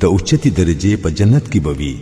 د اوچتی درجه په جنت کې بوي